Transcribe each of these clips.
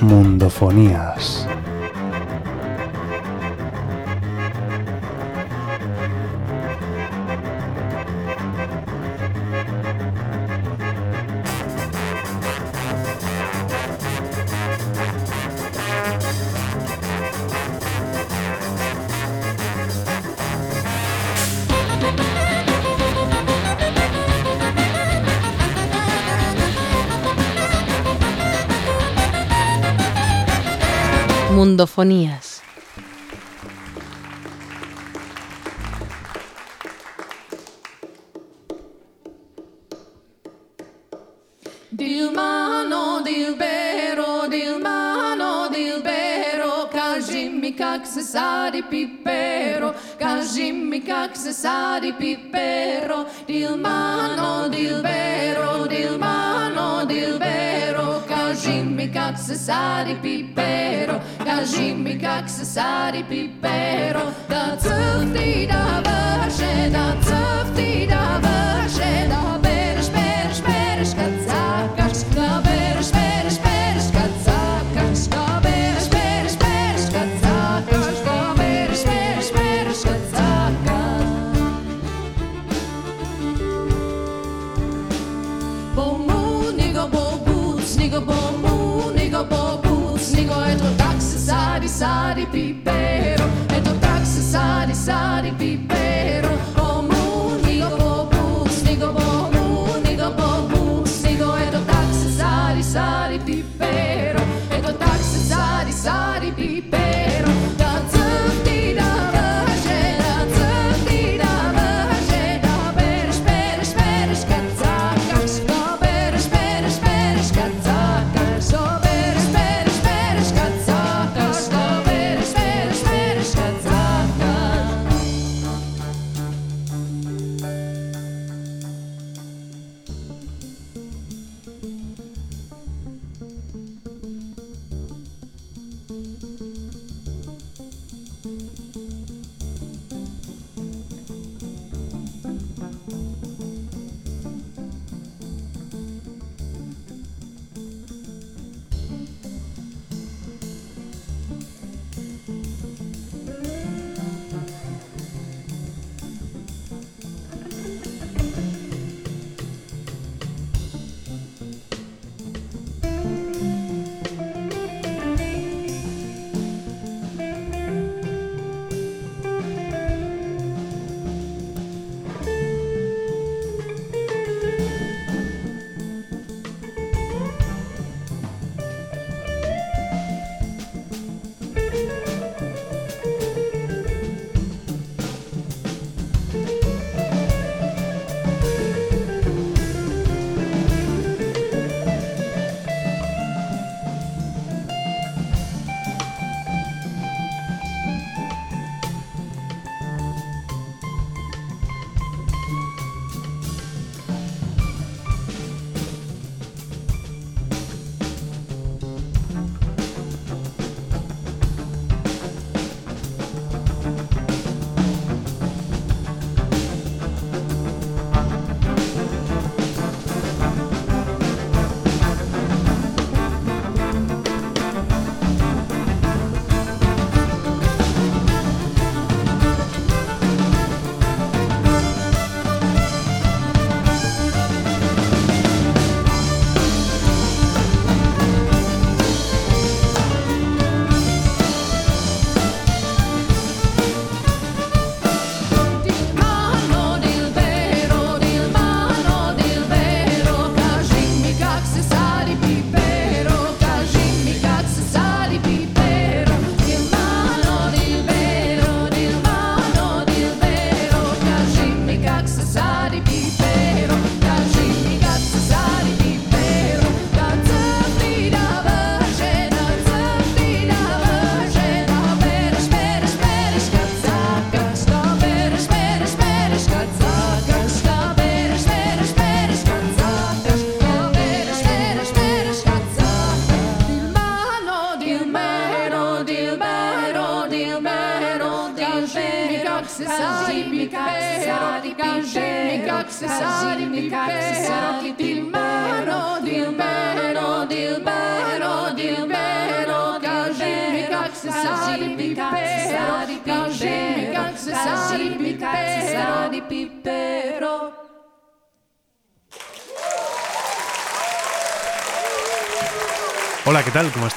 Mundofonías. Mundofonías. Dilmano, dilbero, dilmano, dilbero, kaži mi kak se sadi pipero, kaži mi kak se sadi pipero, dilmano, dilbero, dilmano, dilbero, kaži mi kak se sadi pipero. Jimmy Cox, Sari Pippero,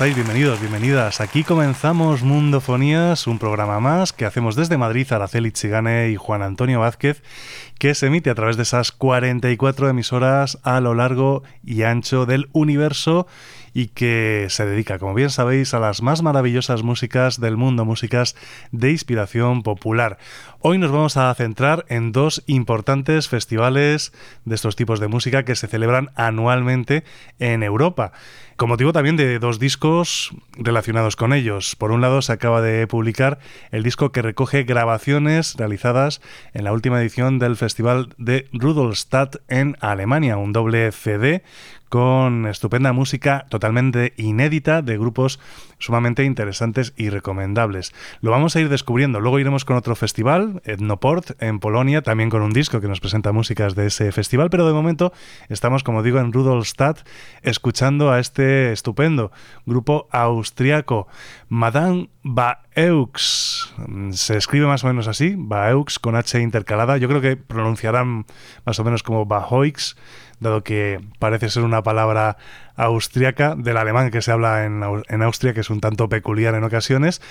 Bienvenidos, bienvenidas. Aquí comenzamos Mundofonías, un programa más que hacemos desde Madrid, Araceli Chigane y Juan Antonio Vázquez, que se emite a través de esas 44 emisoras a lo largo y ancho del universo y que se dedica, como bien sabéis, a las más maravillosas músicas del mundo, músicas de inspiración popular. Hoy nos vamos a centrar en dos importantes festivales de estos tipos de música que se celebran anualmente en Europa con motivo también de dos discos relacionados con ellos. Por un lado, se acaba de publicar el disco que recoge grabaciones realizadas en la última edición del Festival de Rudolstadt en Alemania, un doble CD con estupenda música totalmente inédita de grupos sumamente interesantes y recomendables. Lo vamos a ir descubriendo. Luego iremos con otro festival, Etnoport, en Polonia, también con un disco que nos presenta músicas de ese festival, pero de momento estamos, como digo, en Rudolstadt, escuchando a este estupendo grupo austriaco, Madame Baux. Se escribe más o menos así, Baux con H intercalada. Yo creo que pronunciarán más o menos como Bahoix dado que parece ser una palabra austriaca del alemán que se habla en, en, Austria, que es un tanto peculiar en ocasiones.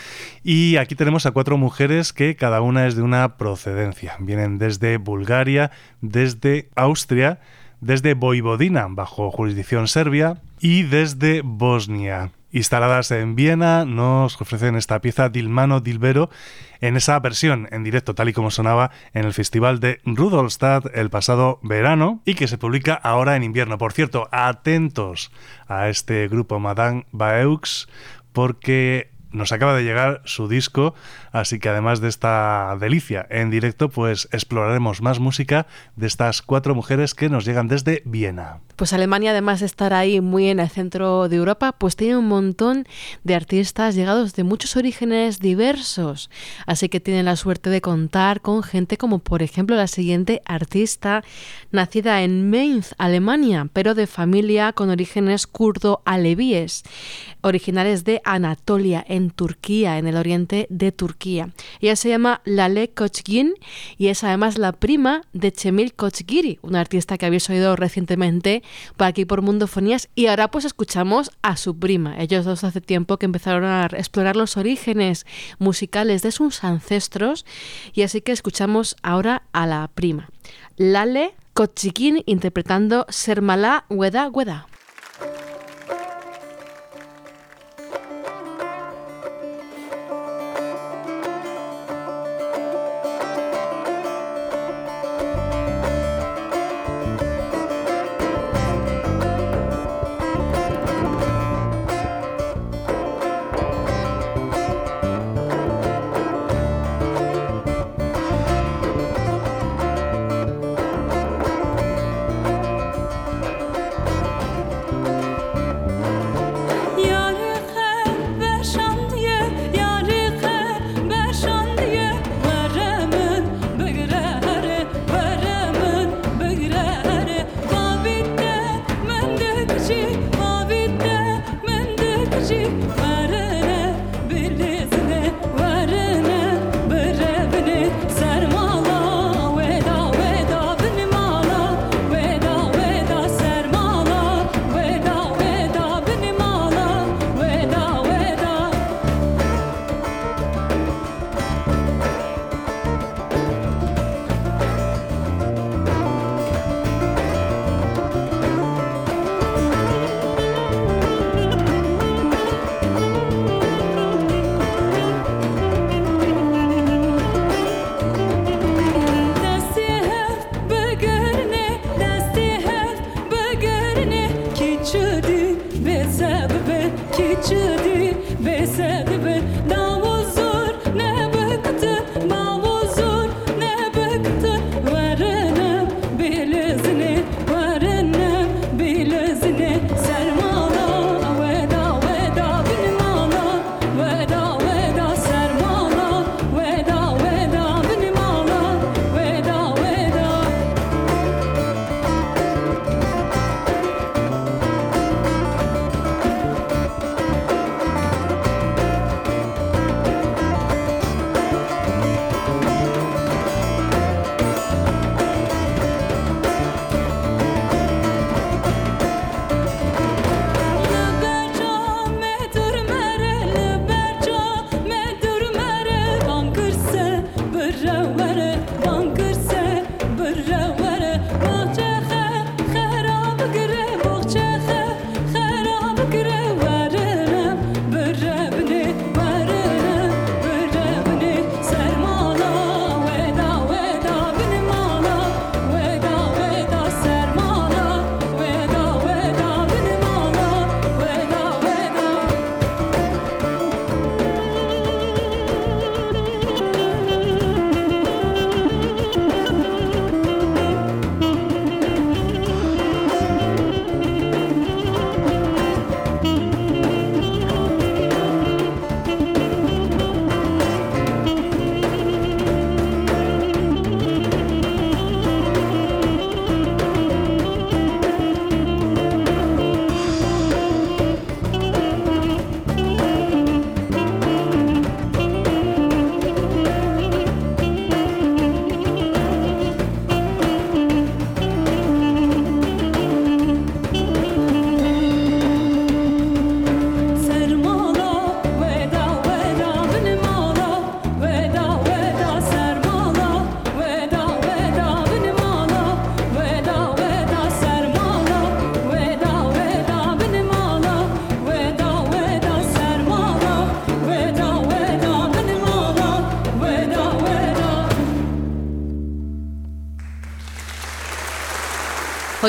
Y aquí tenemos a cuatro mujeres que cada una es de una procedencia. Vienen desde Bulgaria, desde Austria, desde Voivodina, bajo jurisdicción serbia, y desde Bosnia instaladas en Viena, nos ofrecen esta pieza Dilmano Dilbero en esa versión en directo, tal y como sonaba en el Festival de Rudolstadt el pasado verano y que se publica ahora en invierno. Por cierto, atentos a este grupo Madame Baux porque nos acaba de llegar su disco, así que además de esta delicia en directo, pues exploraremos más música de estas cuatro mujeres que nos llegan desde Viena. Pues Alemania, además de estar ahí muy en el centro de Europa, pues tiene un montón de artistas llegados de muchos orígenes diversos. Así que tienen la suerte de contar con gente como, por ejemplo, la siguiente artista, nacida en Mainz, Alemania, pero de familia con orígenes kurdo-alevíes, originales de Anatolia, en Turquía, en el oriente de Turquía. Ella se llama Lale Kochgin y es además la prima de Chemil Kochgiri, un artista que habéis oído recientemente por aquí por Mundofonías y ahora pues escuchamos a su prima. Ellos dos hace tiempo que empezaron a explorar los orígenes musicales de sus ancestros y así que escuchamos ahora a la prima. Lale Kochikin interpretando Sermala Weda Weda.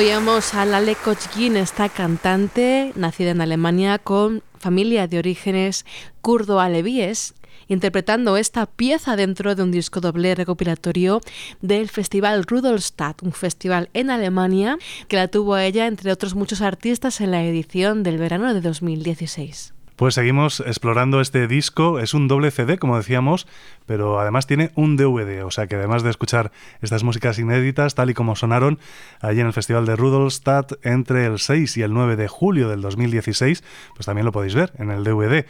Oíamos a Lale Kochgin, esta cantante nacida en Alemania con familia de orígenes kurdo-alevíes, interpretando esta pieza dentro de un disco doble recopilatorio del Festival Rudolstadt, un festival en Alemania que la tuvo a ella entre otros muchos artistas en la edición del verano de 2016. Pues seguimos explorando este disco. Es un doble CD, como decíamos, pero además tiene un DVD. O sea que además de escuchar estas músicas inéditas, tal y como sonaron allí en el Festival de Rudolstadt entre el 6 y el 9 de julio del 2016, pues también lo podéis ver en el DVD.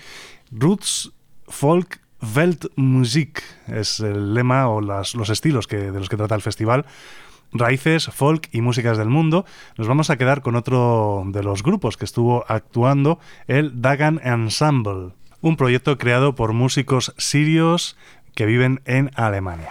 Roots Folk Weltmusik es el lema o las- los estilos que, de los que trata el festival raíces, folk y músicas del mundo, nos vamos a quedar con otro de los grupos que estuvo actuando, el Dagan Ensemble, un proyecto creado por músicos sirios que viven en Alemania.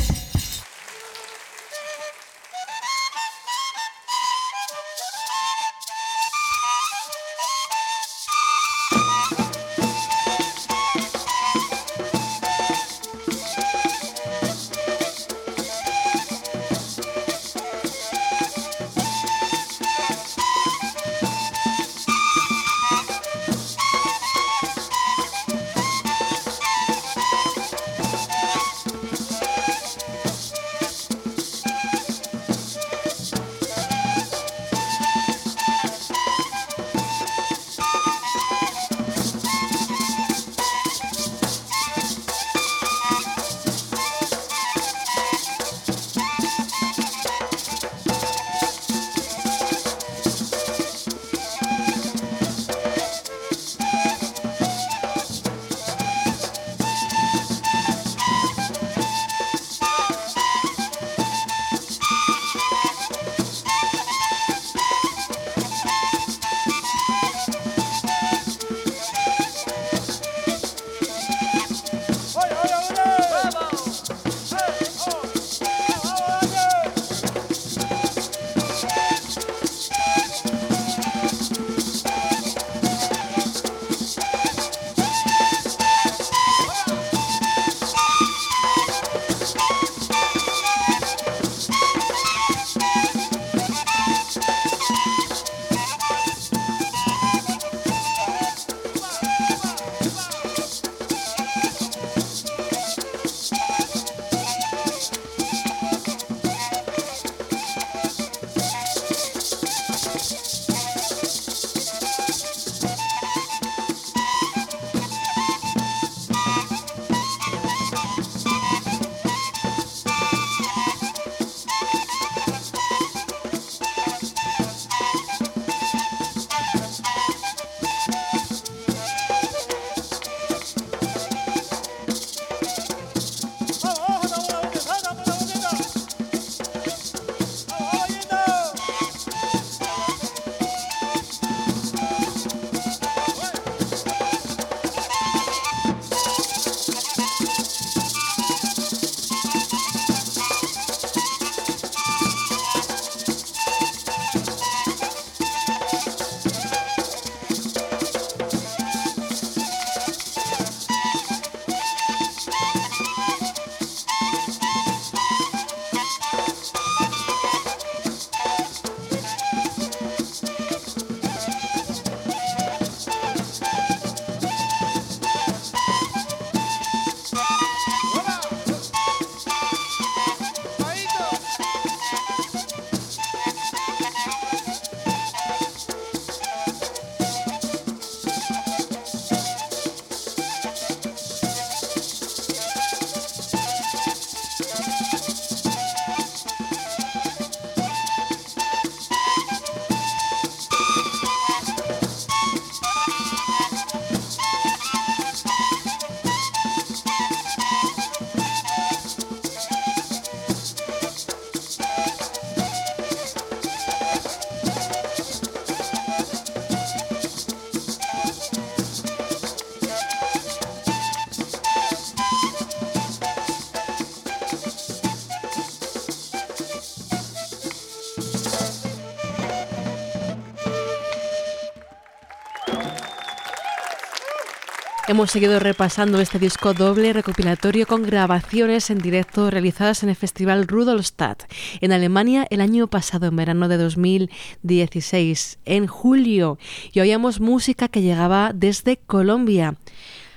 Hemos seguido repasando este disco doble recopilatorio con grabaciones en directo realizadas en el Festival Rudolstadt en Alemania el año pasado, en verano de 2016, en julio. Y oíamos música que llegaba desde Colombia.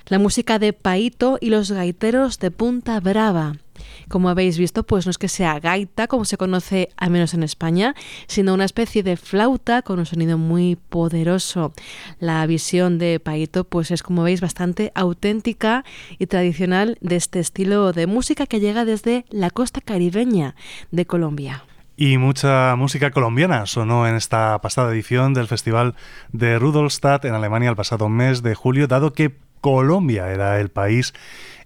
La música de Paito y los gaiteros de Punta Brava. Como habéis visto, pues no es que sea gaita, como se conoce al menos en España, sino una especie de flauta con un sonido muy poderoso. La visión de Paito, pues es como veis bastante auténtica y tradicional de este estilo de música que llega desde la costa caribeña de Colombia. Y mucha música colombiana sonó en esta pasada edición del Festival de Rudolstadt en Alemania el pasado mes de julio, dado que Colombia era el país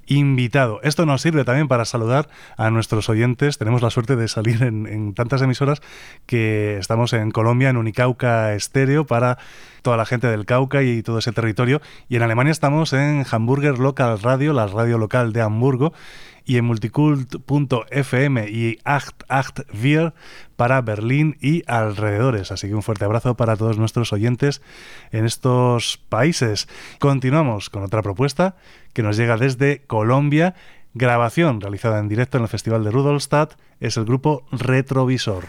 invitado. Esto nos sirve también para saludar a nuestros oyentes. Tenemos la suerte de salir en, en, tantas emisoras que estamos en Colombia, en Unicauca Estéreo, para toda la gente del Cauca y todo ese territorio. Y en Alemania estamos en Hamburger Local Radio, la radio local de Hamburgo, y en multicult.fm y 884 para Berlín y alrededores. Así que un fuerte abrazo para todos nuestros oyentes en estos países. Continuamos con otra propuesta que nos llega desde Colombia. Grabación realizada en directo en el Festival de Rudolstadt es el grupo Retrovisor.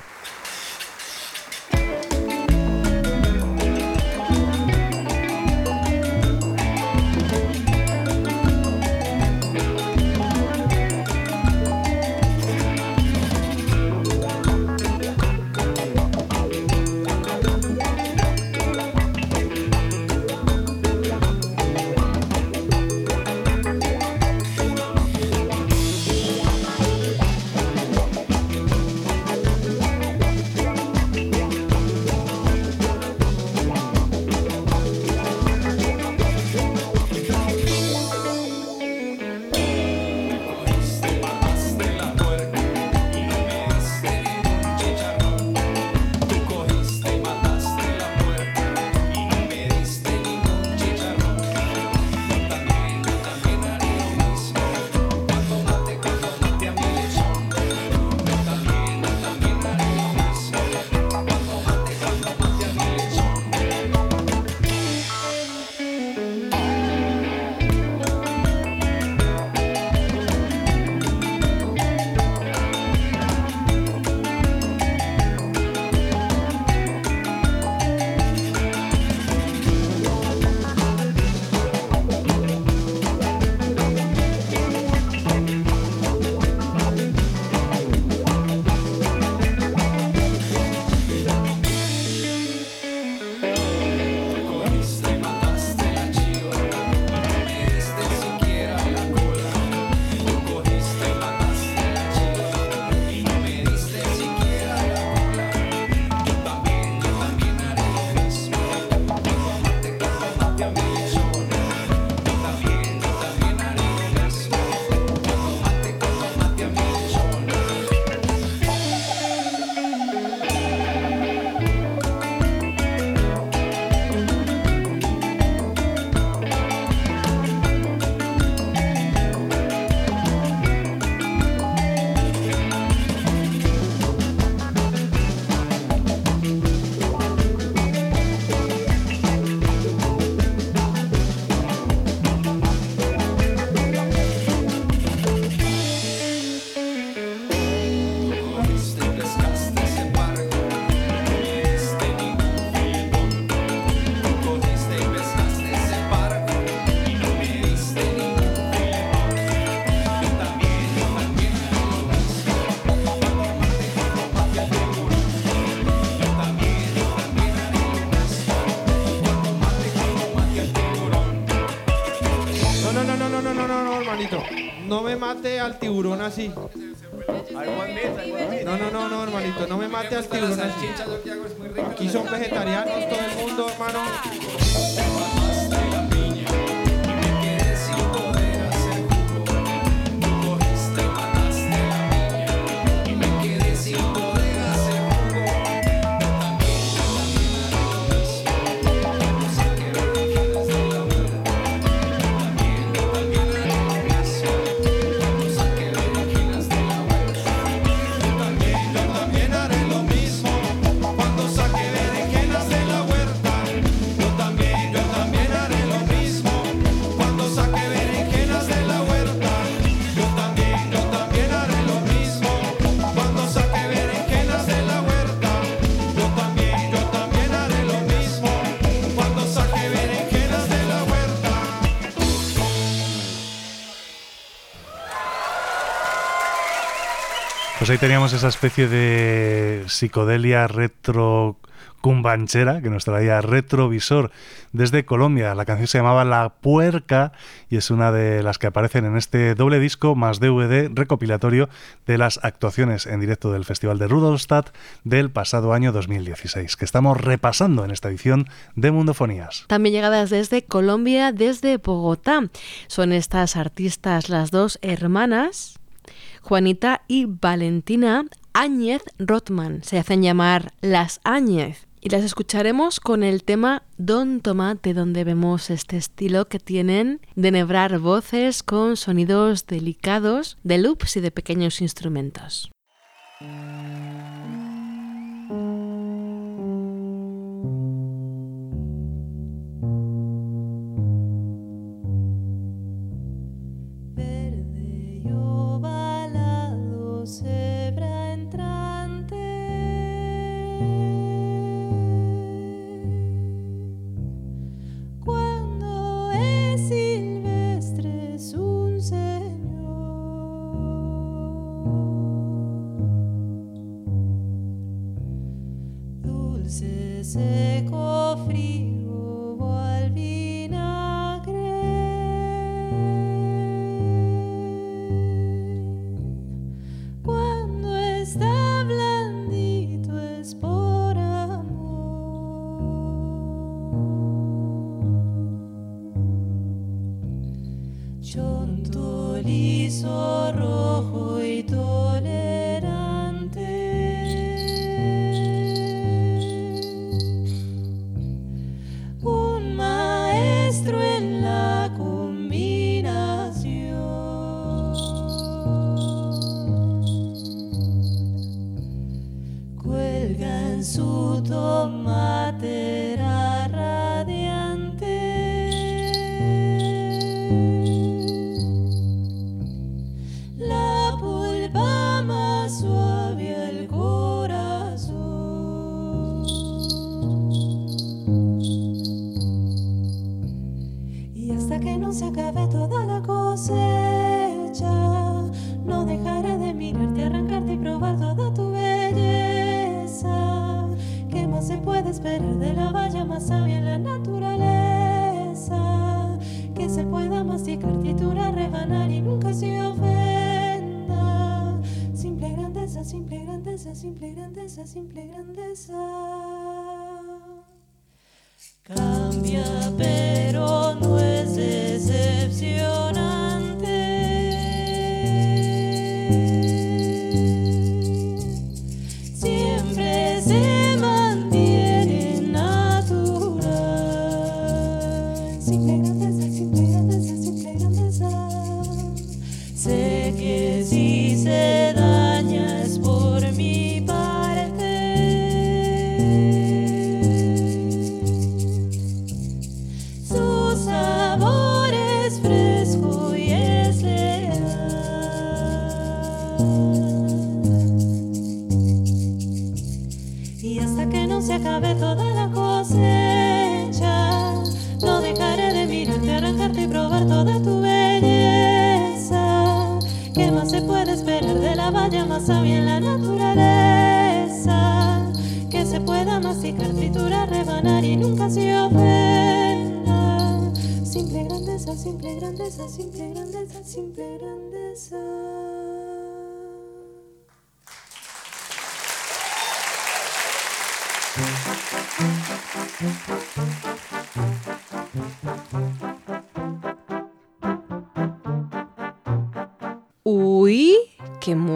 Al tiburón así. No, no, no, no, hermanito, no me mate al tiburón así. Aquí son vegetarianos todo el mundo, hermano. Teníamos esa especie de psicodelia retro cumbanchera que nos traía Retrovisor desde Colombia. La canción se llamaba La Puerca y es una de las que aparecen en este doble disco más DVD recopilatorio de las actuaciones en directo del Festival de Rudolstadt del pasado año 2016, que estamos repasando en esta edición de Mundofonías. También llegadas desde Colombia, desde Bogotá. Son estas artistas, las dos hermanas, Juanita y Valentina Áñez Rotman. Se hacen llamar las Áñez. Y las escucharemos con el tema Don Tomate, donde vemos este estilo que tienen de enhebrar voces con sonidos delicados de loops y de pequeños instrumentos.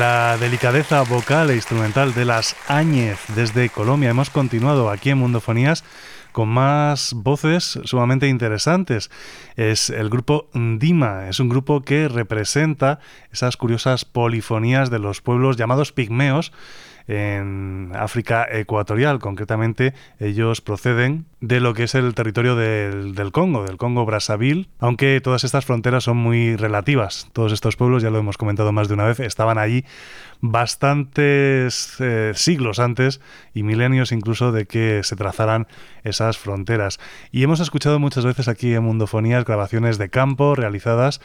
La delicadeza vocal e instrumental de las Áñez desde Colombia hemos continuado aquí en Mundofonías con más voces sumamente interesantes. Es el grupo Dima, es un grupo que representa esas curiosas polifonías de los pueblos llamados pigmeos en África ecuatorial. Concretamente, ellos proceden de lo que es el territorio del, Congo, del Congo Brazzaville, aunque todas estas fronteras son muy relativas. Todos estos pueblos, ya lo hemos comentado más de una vez, estaban allí bastantes eh, siglos antes y milenios incluso de que se trazaran esas fronteras. Y hemos escuchado muchas veces aquí en Mundofonías grabaciones de campo realizadas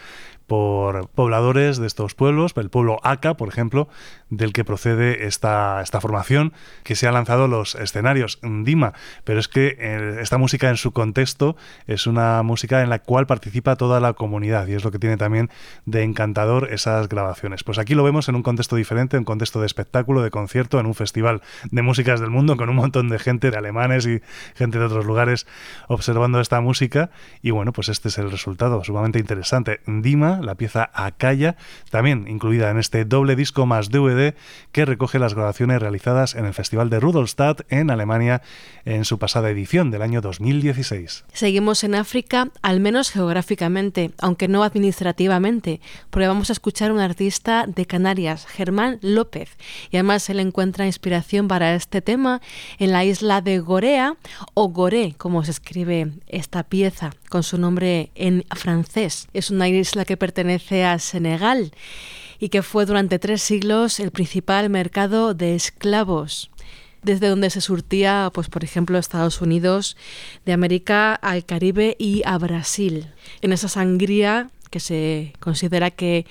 por pobladores de estos pueblos, el pueblo Aka, por ejemplo, del que procede esta, esta formación, que se ha lanzado los escenarios Dima. Pero es que eh, esta música en su contexto es una música en la cual participa toda la comunidad y es lo que tiene también de encantador esas grabaciones. Pues aquí lo vemos en un contexto diferente, en un contexto de espectáculo, de concierto, en un festival de músicas del mundo con un montón de gente, de alemanes y gente de otros lugares observando esta música. Y bueno, pues este es el resultado, sumamente interesante. Dima la pieza Acaya, también incluida en este doble disco más DVD que recoge las grabaciones realizadas en el Festival de Rudolstadt en Alemania en su pasada edición del año 2016. Seguimos en África, al menos geográficamente, aunque no administrativamente, porque vamos a escuchar a un artista de Canarias, Germán López, y además él encuentra inspiración para este tema en la isla de Gorea, o Goré, como se escribe esta pieza, con su nombre en francés. Es una isla que pertenece a Senegal y que fue durante tres siglos el principal mercado de esclavos desde donde se surtía, pues por ejemplo, Estados Unidos, de América al Caribe y a Brasil. En esa sangría que se considera que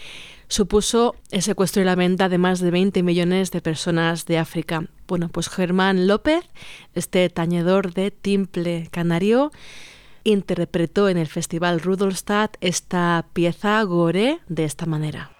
supuso el secuestro y la venta de más de 20 millones de personas de África. Bueno, pues Germán López, este tañedor de timple canario, interpretó en el Festival Rudolstadt esta pieza gore de esta manera.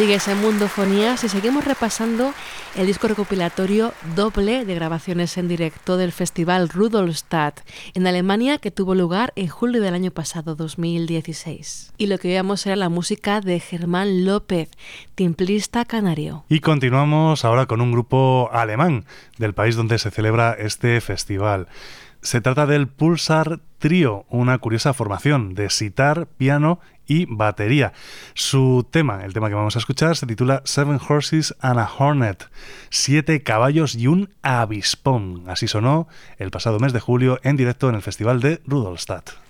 Sigues en Mundofonías y seguimos repasando el disco recopilatorio doble de grabaciones en directo del festival Rudolstadt en Alemania que tuvo lugar en julio del año pasado, 2016. Y lo que veíamos era la música de Germán López, timplista canario. Y continuamos ahora con un grupo alemán del país donde se celebra este festival. Se trata del Pulsar Trio, una curiosa formación de sitar, piano y batería. Su tema, el tema que vamos a escuchar, se titula Seven Horses and a Hornet, siete caballos y un avispón. Así sonó el pasado mes de julio en directo en el Festival de Rudolstadt.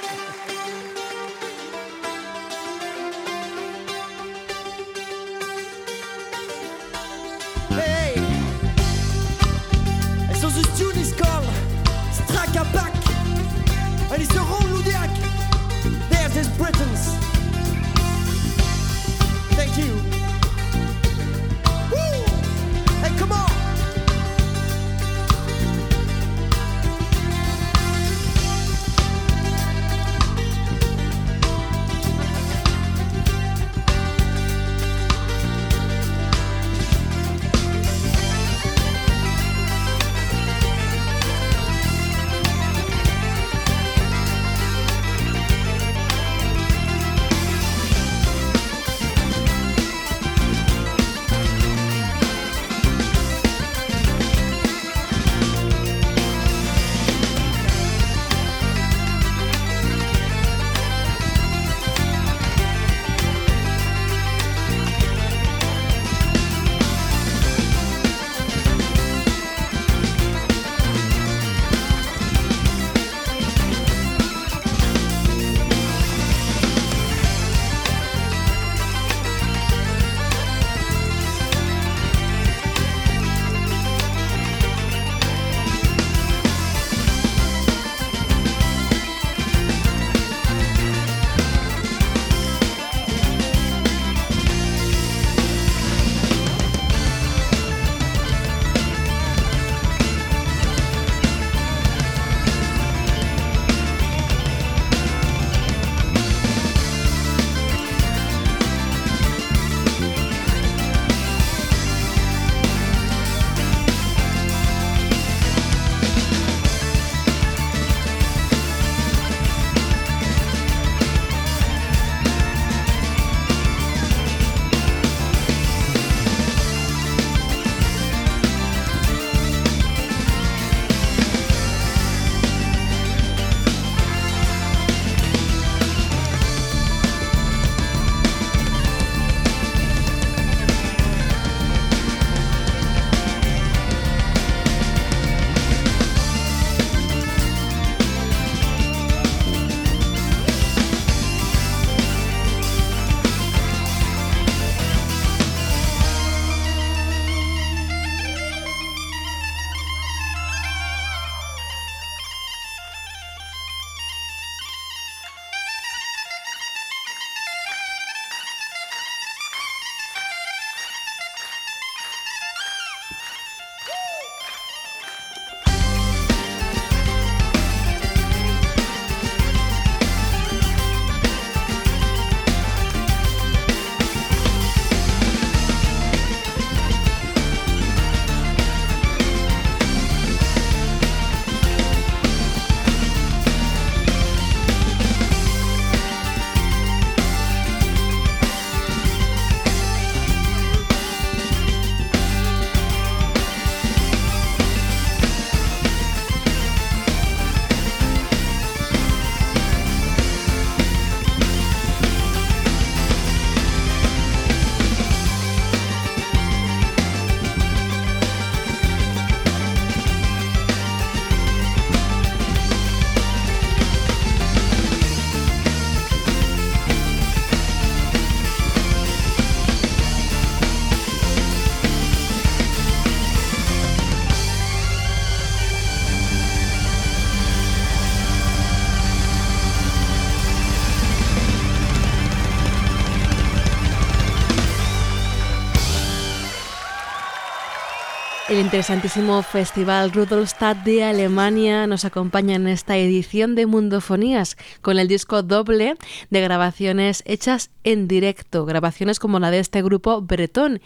Interesantísimo Festival Rudolstadt de Alemania nos acompaña en esta edición de Mundofonías con el disco doble de grabaciones hechas en directo, grabaciones como la de este grupo bretón,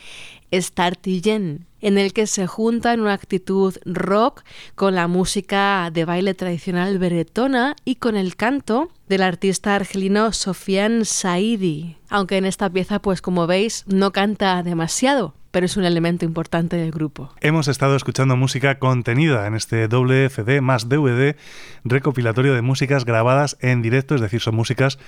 Startillen, en el que se junta en una actitud rock con la música de baile tradicional bretona y con el canto del artista argelino Sofian Saidi. Aunque en esta pieza, pues como veis, no canta demasiado, pero es un elemento importante del grupo. Hemos estado escuchando música contenida en este doble CD más DVD recopilatorio de músicas grabadas en directo, es decir, son músicas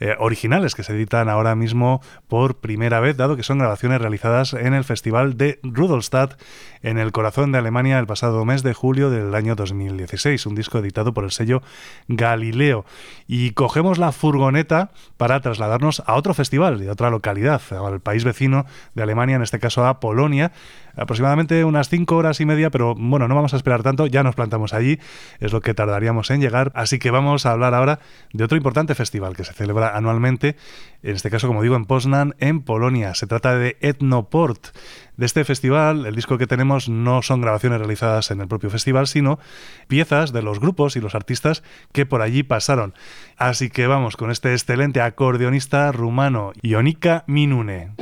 eh, originales que se editan ahora mismo por primera vez, dado que son grabaciones realizadas en el Festival de Rudolstadt en el corazón de Alemania el pasado mes de julio del año 2016, un disco editado por el sello Galileo. Y cogemos la furgoneta para trasladarnos a otro festival de otra localidad, al país vecino de Alemania, en este caso a Polonia, aproximadamente unas cinco horas y media, pero bueno, no vamos a esperar tanto, ya nos plantamos allí, es lo que tardaríamos en llegar, así que vamos a hablar ahora de otro importante festival que se celebra anualmente, en este caso, como digo, en Poznan, en Polonia. Se trata de Etnoport. De este festival, el disco que tenemos no son grabaciones realizadas en el propio festival, sino piezas de los grupos y los artistas que por allí pasaron. Así que vamos con este excelente acordeonista rumano, Ionica Minune.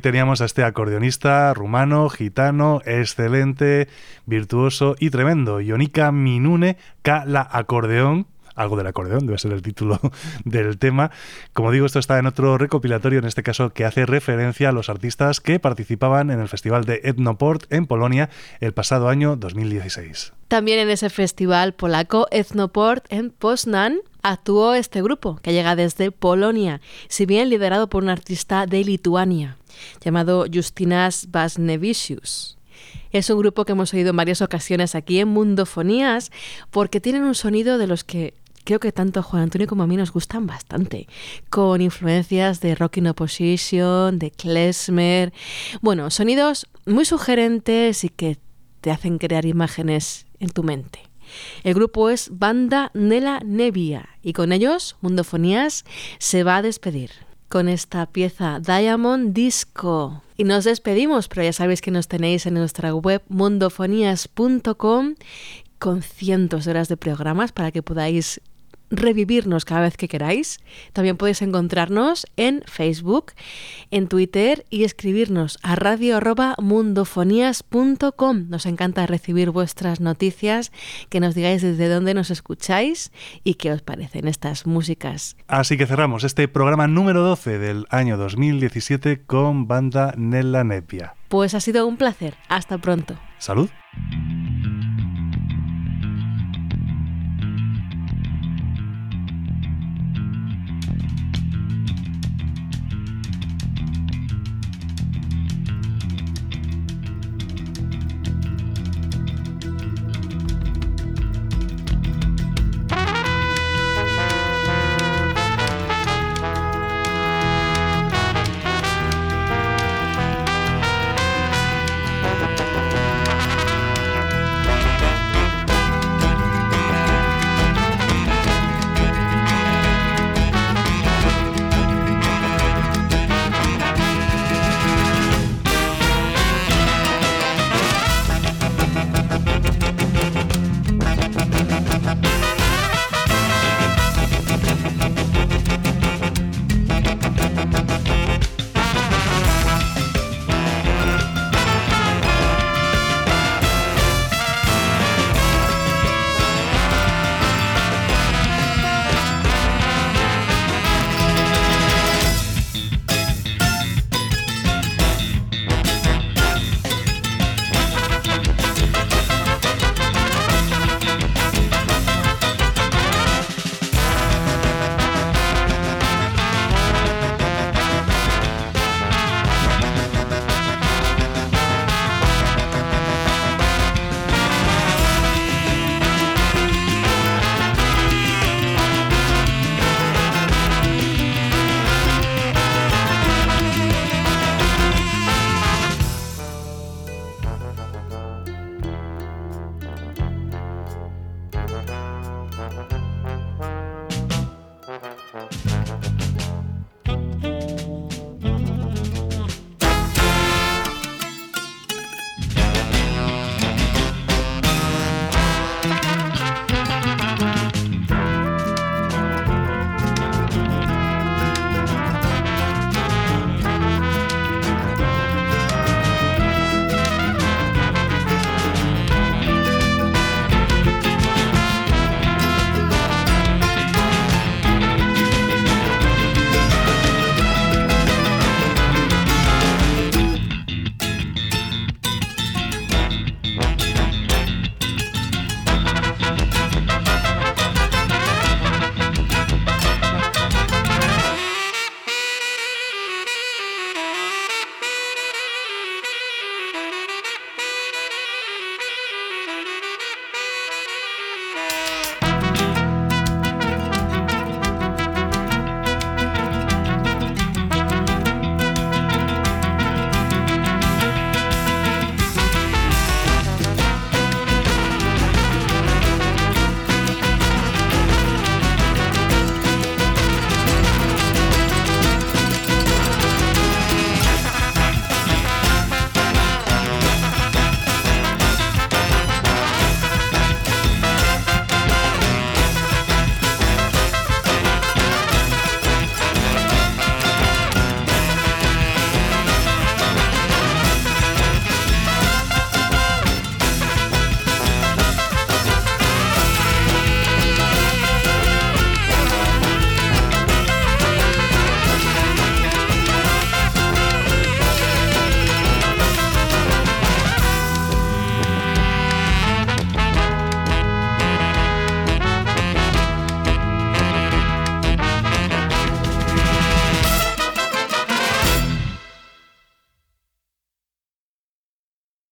Teníamos a este acordeonista rumano, gitano, excelente, virtuoso y tremendo, Ionica Minune, K la acordeón, algo del acordeón, debe ser el título del tema. Como digo, esto está en otro recopilatorio, en este caso que hace referencia a los artistas que participaban en el Festival de Etnoport en Polonia el pasado año 2016. También en ese festival polaco Ethnoport en Poznan actuó este grupo que llega desde Polonia, si bien liderado por un artista de Lituania llamado Justinas Basnevicius. Es un grupo que hemos oído en varias ocasiones aquí en Mundofonías porque tienen un sonido de los que creo que tanto Juan Antonio como a mí nos gustan bastante, con influencias de Rockin' Opposition, de Klezmer, bueno, sonidos muy sugerentes y que te hacen crear imágenes en tu mente. El grupo es Banda Nela Nevia y con ellos Mundofonías se va a despedir con esta pieza Diamond Disco. Y nos despedimos, pero ya sabéis que nos tenéis en nuestra web mundofonías.com con cientos de horas de programas para que podáis revivirnos cada vez que queráis. También podéis encontrarnos en Facebook, en Twitter y escribirnos a radio@mundofonías.com. Nos encanta recibir vuestras noticias, que nos digáis desde dónde nos escucháis y qué os parecen estas músicas. Así que cerramos este programa número 12 del año 2017 con banda Nella Nepia. Pues ha sido un placer. Hasta pronto. Salud.